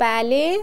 بله.